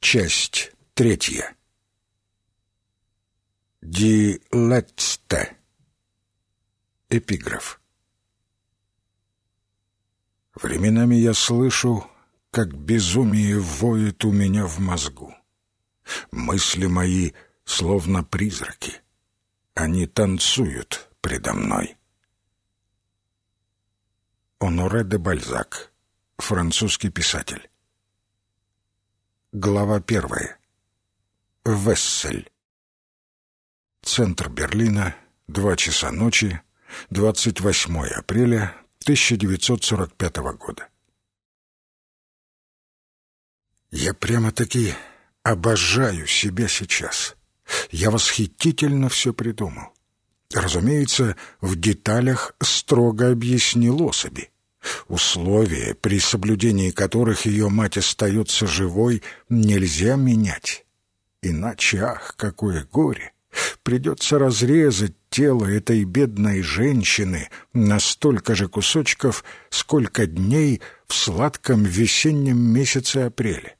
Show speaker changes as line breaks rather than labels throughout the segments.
Часть третья. Ди Летсте. Эпиграф. Временами я слышу, как безумие воет у меня в мозгу. Мысли мои словно призраки. Они танцуют предо мной. Оноре де Бальзак, французский писатель. Глава первая. Вессель. Центр Берлина, два часа ночи, 28 апреля 1945 года. Я прямо-таки обожаю себя сейчас. Я восхитительно все придумал. Разумеется, в деталях строго объяснил особи. Условия, при соблюдении которых ее мать остается живой, нельзя менять. Иначе, ах, какое горе! Придется разрезать тело этой бедной женщины на столько же кусочков, сколько дней в сладком весеннем месяце апреля.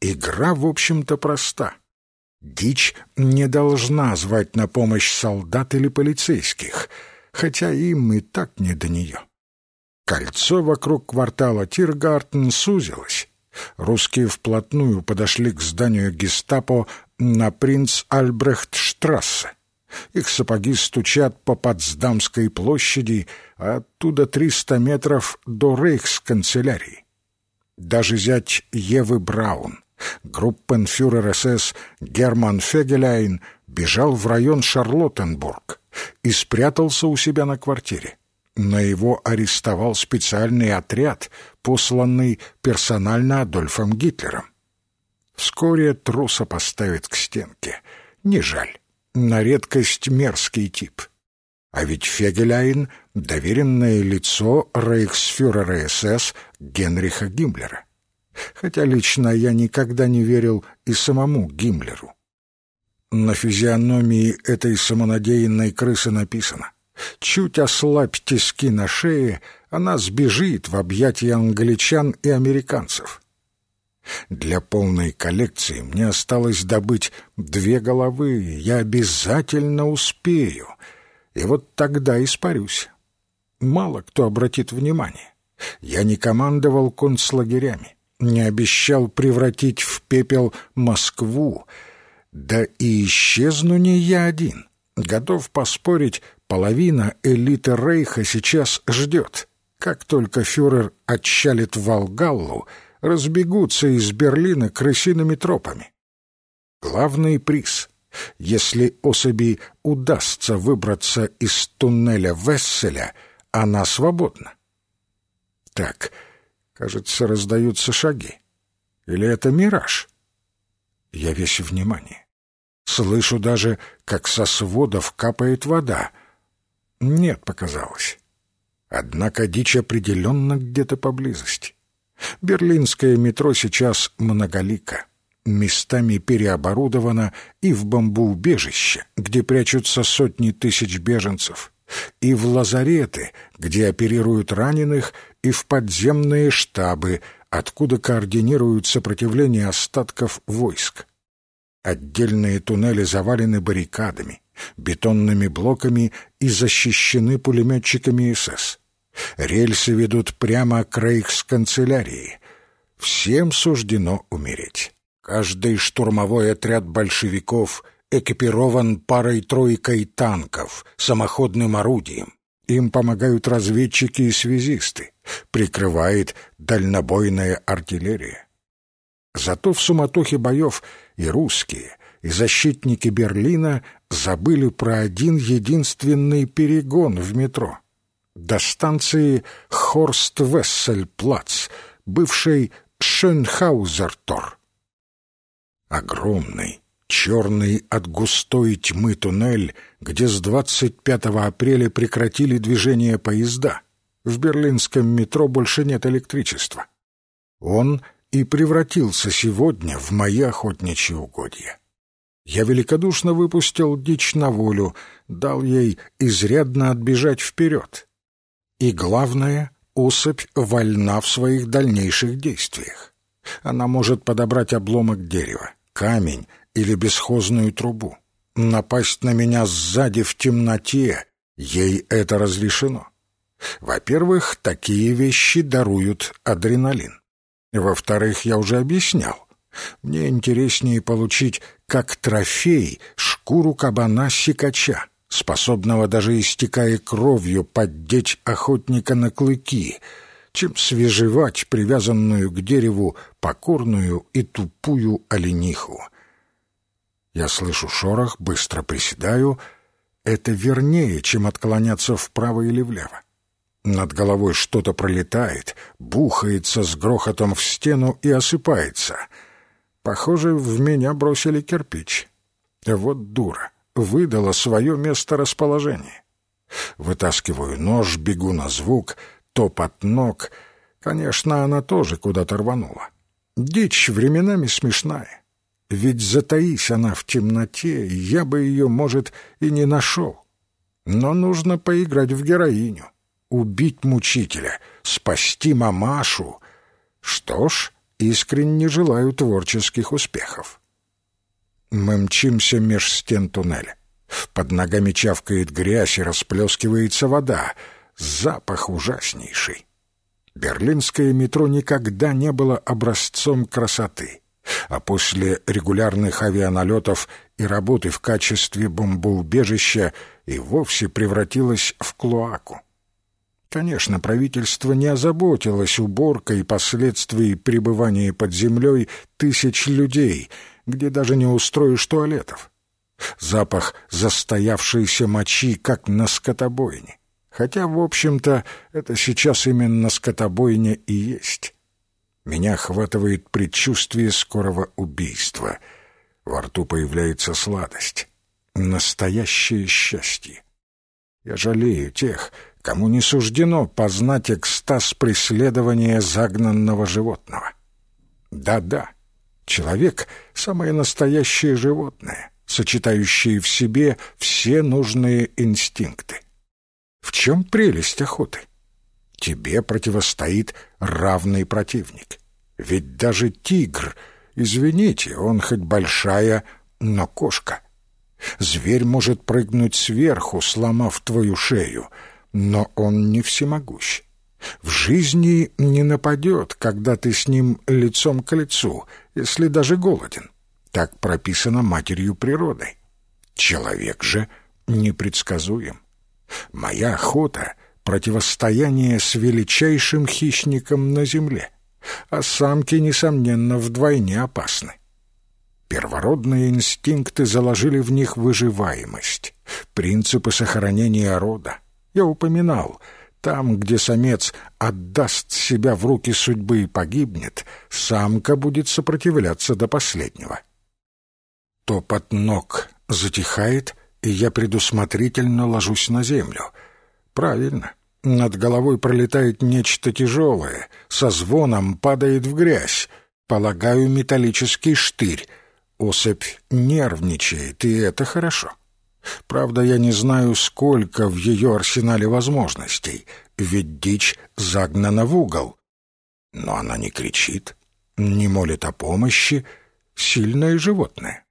Игра, в общем-то, проста. Дичь не должна звать на помощь солдат или полицейских, хотя им и так не до нее. Кольцо вокруг квартала Тиргартен сузилось. Русские вплотную подошли к зданию гестапо на принц Альбрехт-штрассе. Их сапоги стучат по Потсдамской площади, а оттуда триста метров до рейхсканцелярии. Даже зять Евы Браун, группенфюрер СС Герман Фегеляйн, бежал в район Шарлоттенбург и спрятался у себя на квартире но его арестовал специальный отряд, посланный персонально Адольфом Гитлером. Вскоре труса поставят к стенке. Не жаль. На редкость мерзкий тип. А ведь Фегеляйн — доверенное лицо рейхсфюрера СС Генриха Гиммлера. Хотя лично я никогда не верил и самому Гиммлеру. На физиономии этой самонадеянной крысы написано — Чуть ослабь тиски на шее, она сбежит в объятия англичан и американцев. Для полной коллекции мне осталось добыть две головы, я обязательно успею, и вот тогда испарюсь. Мало кто обратит внимание. Я не командовал концлагерями, не обещал превратить в пепел Москву, да и исчезну не я один. Готов поспорить, Половина элиты Рейха сейчас ждет. Как только фюрер отчалит в Волгаллу, разбегутся из Берлина крысиными тропами. Главный приз — если особи удастся выбраться из туннеля Весселя, она свободна. Так, кажется, раздаются шаги. Или это мираж? Я весь внимание. Слышу даже, как со сводов капает вода — нет, показалось. Однако дичь определенно где-то поблизости. Берлинское метро сейчас многолико. Местами переоборудовано и в бомбоубежище, где прячутся сотни тысяч беженцев, и в лазареты, где оперируют раненых, и в подземные штабы, откуда координируют сопротивление остатков войск. Отдельные туннели завалены баррикадами, бетонными блоками и защищены пулеметчиками СС. Рельсы ведут прямо к рейхсканцелярии. Всем суждено умереть. Каждый штурмовой отряд большевиков экипирован парой-тройкой танков, самоходным орудием. Им помогают разведчики и связисты, прикрывает дальнобойная артиллерия. Зато в суматохе боев и русские, и защитники Берлина забыли про один единственный перегон в метро. До станции Хорст-Вессель-Плац, бывшей Шönхаузертор. Огромный, черный от густой тьмы туннель, где с 25 апреля прекратили движение поезда. В берлинском метро больше нет электричества. Он и превратился сегодня в мои охотничьи угодья. Я великодушно выпустил дичь на волю, дал ей изрядно отбежать вперед. И главное, особь вольна в своих дальнейших действиях. Она может подобрать обломок дерева, камень или бесхозную трубу. Напасть на меня сзади в темноте, ей это разрешено. Во-первых, такие вещи даруют адреналин. Во-вторых, я уже объяснял. Мне интереснее получить как трофей шкуру кабана-сикача, способного даже истекая кровью поддеть охотника на клыки, чем свежевать привязанную к дереву покорную и тупую олениху. Я слышу шорох, быстро приседаю. Это вернее, чем отклоняться вправо или влево. Над головой что-то пролетает, бухается с грохотом в стену и осыпается. Похоже, в меня бросили кирпич. Вот дура, выдала свое место расположения. Вытаскиваю нож, бегу на звук, топот ног. Конечно, она тоже куда-то рванула. Дичь временами смешная. Ведь затаись она в темноте, я бы ее, может, и не нашел. Но нужно поиграть в героиню убить мучителя, спасти мамашу. Что ж, искренне желаю творческих успехов. Мы мчимся меж стен туннеля. Под ногами чавкает грязь и расплескивается вода. Запах ужаснейший. Берлинское метро никогда не было образцом красоты, а после регулярных авианалетов и работы в качестве бомбоубежища и вовсе превратилось в клоаку. Конечно, правительство не озаботилось уборкой последствий пребывания под землей тысяч людей, где даже не устроишь туалетов. Запах застоявшейся мочи, как на скотобойне. Хотя, в общем-то, это сейчас именно скотобойня и есть. Меня охватывает предчувствие скорого убийства. Во рту появляется сладость. Настоящее счастье. Я жалею тех, кому не суждено познать экстаз преследования загнанного животного. Да-да, человек — самое настоящее животное, сочетающее в себе все нужные инстинкты. В чем прелесть охоты? Тебе противостоит равный противник. Ведь даже тигр, извините, он хоть большая, но кошка. Зверь может прыгнуть сверху, сломав твою шею — но он не всемогущ. В жизни не нападет, когда ты с ним лицом к лицу, если даже голоден. Так прописано матерью природой. Человек же непредсказуем. Моя охота — противостояние с величайшим хищником на земле, а самки, несомненно, вдвойне опасны. Первородные инстинкты заложили в них выживаемость, принципы сохранения рода, я упоминал, там, где самец отдаст себя в руки судьбы и погибнет, самка будет сопротивляться до последнего. Топот ног затихает, и я предусмотрительно ложусь на землю. Правильно. Над головой пролетает нечто тяжелое, со звоном падает в грязь. Полагаю, металлический штырь. Особь нервничает, и это хорошо. Правда, я не знаю, сколько в ее арсенале возможностей, ведь дичь загнана в угол. Но она не кричит, не молит о помощи, сильное животное.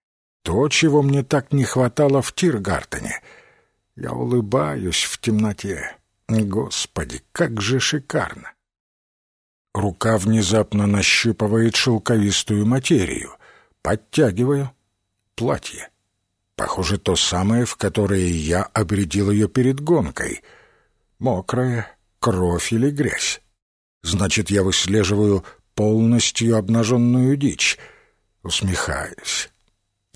То, чего мне так не хватало в Тиргартене. Я улыбаюсь в темноте. Господи, как же шикарно! Рука внезапно нащупывает шелковистую материю. Подтягиваю. Платье. Похоже, то самое, в которое я обредил ее перед гонкой. Мокрая, кровь или грязь. Значит, я выслеживаю полностью обнаженную дичь. Усмехаюсь.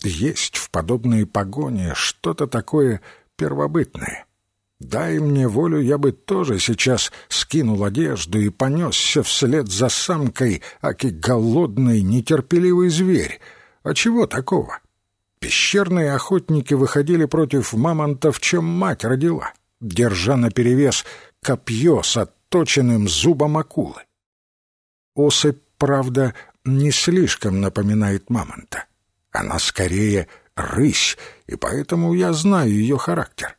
Есть в подобной погоне что-то такое первобытное. Дай мне волю, я бы тоже сейчас скинул одежду и понесся вслед за самкой, аки голодный, нетерпеливый зверь. А чего такого? Пещерные охотники выходили против мамонтов, чем мать родила, держа наперевес копье с отточенным зубом акулы. Особь, правда, не слишком напоминает мамонта. Она скорее рысь, и поэтому я знаю ее характер.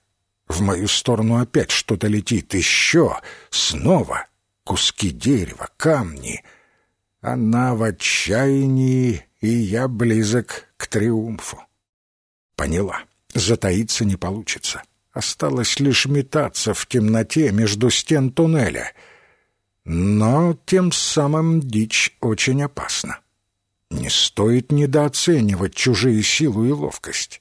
В мою сторону опять что-то летит, еще, снова. Куски дерева, камни. Она в отчаянии, и я близок к триумфу. Поняла, затаиться не получится. Осталось лишь метаться в темноте между стен туннеля. Но тем самым дичь очень опасна. Не стоит недооценивать чужие силу и ловкость.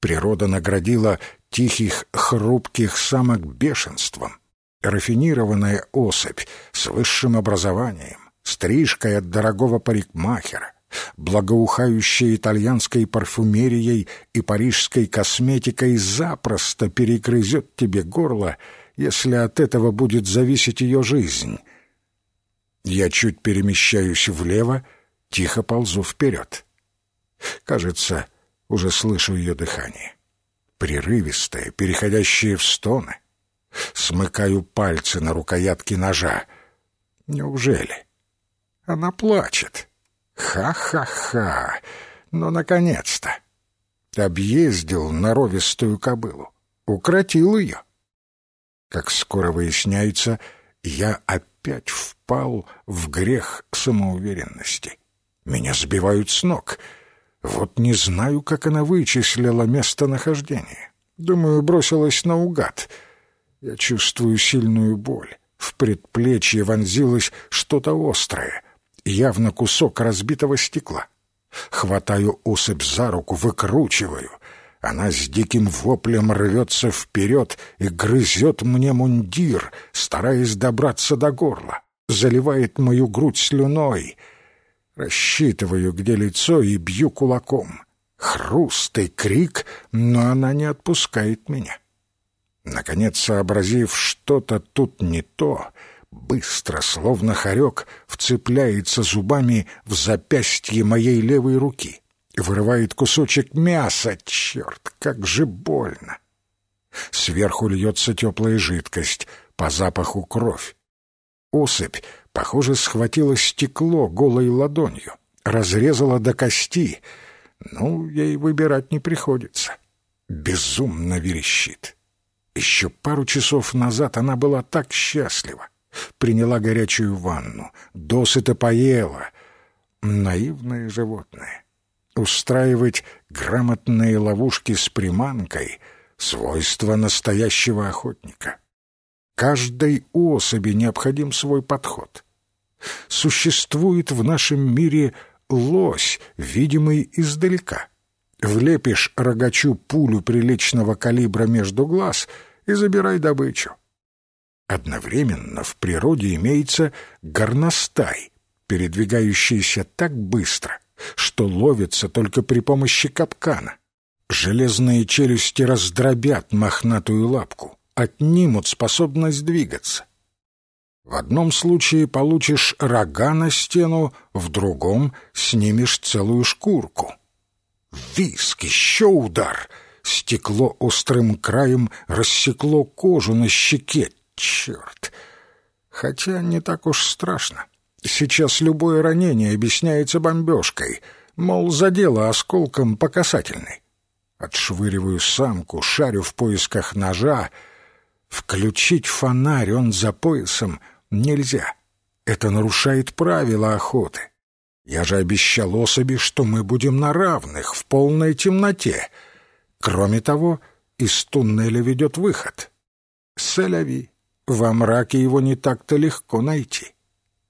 Природа наградила тихих, хрупких самок бешенством. Рафинированная особь с высшим образованием, стрижкой от дорогого парикмахера, благоухающая итальянской парфюмерией и парижской косметикой запросто перегрызет тебе горло, если от этого будет зависеть ее жизнь. Я чуть перемещаюсь влево, тихо ползу вперед. Кажется, уже слышу ее дыхание. Прерывистое, переходящее в стоны. Смыкаю пальцы на рукоятке ножа. Неужели? Она плачет. Ха-ха-ха! Ну, наконец-то! Объездил норовистую кобылу, укротил ее. Как скоро выясняется, я опять впал в грех самоуверенности. Меня сбивают с ног. Вот не знаю, как она вычислила местонахождение. Думаю, бросилась наугад. Я чувствую сильную боль. В предплечье вонзилось что-то острое явно кусок разбитого стекла. Хватаю особь за руку, выкручиваю. Она с диким воплем рвется вперед и грызет мне мундир, стараясь добраться до горла. Заливает мою грудь слюной. Рассчитываю, где лицо, и бью кулаком. Хруст и крик, но она не отпускает меня. Наконец, сообразив, что-то тут не то, быстро, словно хорек, вцепляется зубами в запястье моей левой руки. Вырывает кусочек мяса. Черт, как же больно! Сверху льется теплая жидкость, по запаху кровь. Особь, похоже, схватила стекло голой ладонью, разрезала до кости. Ну, ей выбирать не приходится. Безумно верещит. Еще пару часов назад она была так счастлива приняла горячую ванну, досыта поела. Наивное животное. Устраивать грамотные ловушки с приманкой — свойство настоящего охотника. Каждой особи необходим свой подход. Существует в нашем мире лось, видимый издалека. Влепишь рогачу пулю приличного калибра между глаз и забирай добычу. Одновременно в природе имеется горностай, передвигающийся так быстро, что ловится только при помощи капкана. Железные челюсти раздробят мохнатую лапку, отнимут способность двигаться. В одном случае получишь рога на стену, в другом снимешь целую шкурку. Виск, еще удар! Стекло острым краем рассекло кожу на щеке, Черт! Хотя не так уж страшно. Сейчас любое ранение объясняется бомбежкой, мол, задело осколком по касательной. Отшвыриваю самку, шарю в поисках ножа. Включить фонарь он за поясом нельзя. Это нарушает правила охоты. Я же обещал особи, что мы будем на равных, в полной темноте. Кроме того, из туннеля ведет выход. Селяви. Во мраке его не так-то легко найти.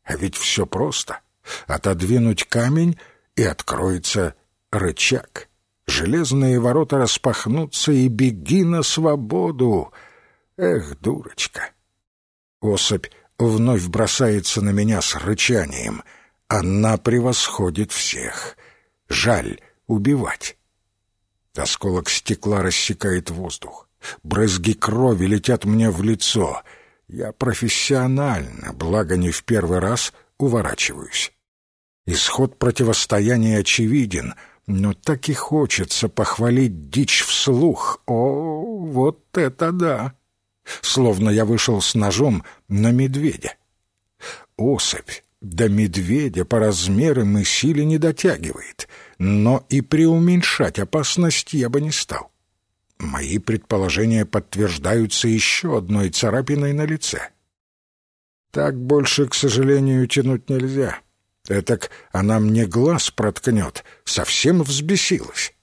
А ведь все просто. Отодвинуть камень, и откроется рычаг. Железные ворота распахнутся, и беги на свободу. Эх, дурочка! Особь вновь бросается на меня с рычанием. Она превосходит всех. Жаль убивать. Осколок стекла рассекает воздух. Брызги крови летят мне в лицо — я профессионально, благо не в первый раз, уворачиваюсь. Исход противостояния очевиден, но так и хочется похвалить дичь вслух. О, вот это да! Словно я вышел с ножом на медведя. Особь до медведя по размерам и силе не дотягивает, но и преуменьшать опасность я бы не стал. Мои предположения подтверждаются еще одной царапиной на лице. Так больше, к сожалению, тянуть нельзя. Этак она мне глаз проткнет, совсем взбесилась.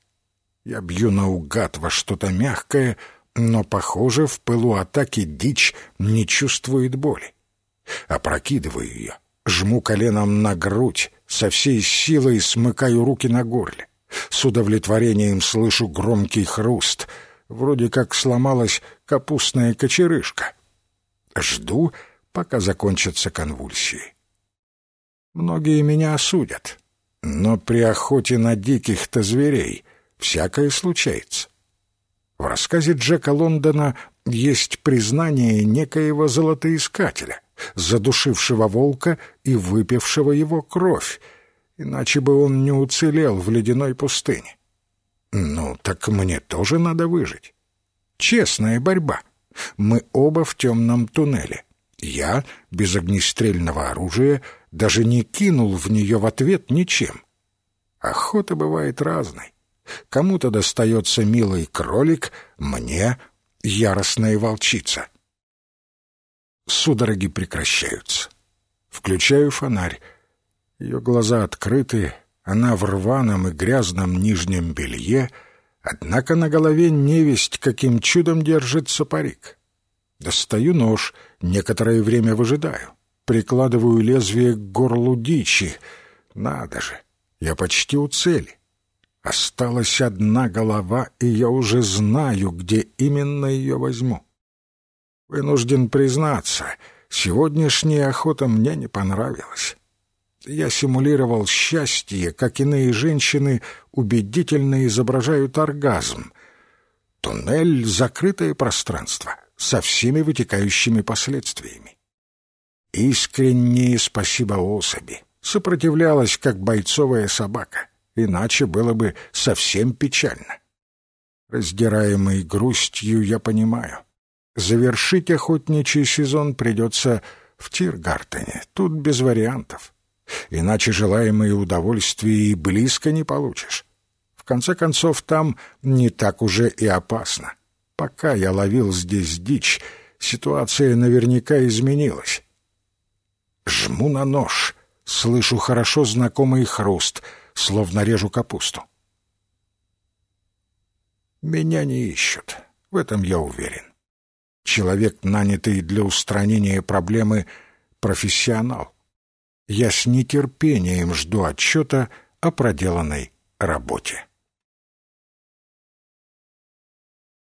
Я бью наугад во что-то мягкое, но, похоже, в пылу атаки дичь не чувствует боли. Опрокидываю ее, жму коленом на грудь, со всей силой смыкаю руки на горле. С удовлетворением слышу громкий хруст. Вроде как сломалась капустная кочерышка. Жду, пока закончатся конвульсии. Многие меня осудят, но при охоте на диких-то зверей всякое случается. В рассказе Джека Лондона есть признание некоего золотоискателя, задушившего волка и выпившего его кровь, иначе бы он не уцелел в ледяной пустыне. Ну, так мне тоже надо выжить. Честная борьба. Мы оба в темном туннеле. Я, без огнестрельного оружия, даже не кинул в нее в ответ ничем. Охота бывает разной. Кому-то достается милый кролик, мне — яростная волчица. Судороги прекращаются. Включаю фонарь. Ее глаза открыты, она в рваном и грязном нижнем белье, однако на голове невесть каким чудом держится парик. Достаю нож, некоторое время выжидаю. Прикладываю лезвие к горлу дичи. Надо же, я почти у цели. Осталась одна голова, и я уже знаю, где именно ее возьму. Вынужден признаться, сегодняшняя охота мне не понравилась. Я симулировал счастье, как иные женщины убедительно изображают оргазм. Туннель — закрытое пространство со всеми вытекающими последствиями. Искреннее спасибо особи. Сопротивлялась, как бойцовая собака иначе было бы совсем печально. Раздираемый грустью я понимаю. Завершить охотничий сезон придется в Тиргартене, тут без вариантов. Иначе желаемые удовольствия и близко не получишь. В конце концов, там не так уже и опасно. Пока я ловил здесь дичь, ситуация наверняка изменилась. Жму на нож, слышу хорошо знакомый хруст — словно режу капусту. Меня не ищут, в этом я уверен. Человек, нанятый для устранения проблемы, профессионал. Я с нетерпением жду отчета о проделанной работе.